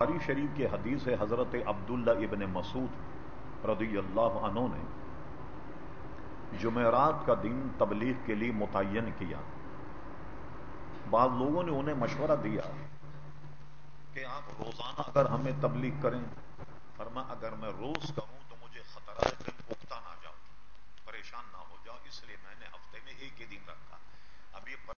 بخاری شریف کے حدیث ہے، حضرت عبداللہ ابن مسعود رضی اللہ عنہ نے جمعرات کا دن تبلیغ کے لیے متعین کیا۔ بعض لوگوں نے انہیں مشورہ دیا کہ آپ روزانہ اگر ہمیں تبلیغ کریں، فرما اگر میں روز کروں تو مجھے خطرہ ہے اکتا اگتا نہ جاؤں، پریشان نہ ہو جاؤ اس لیے میں نے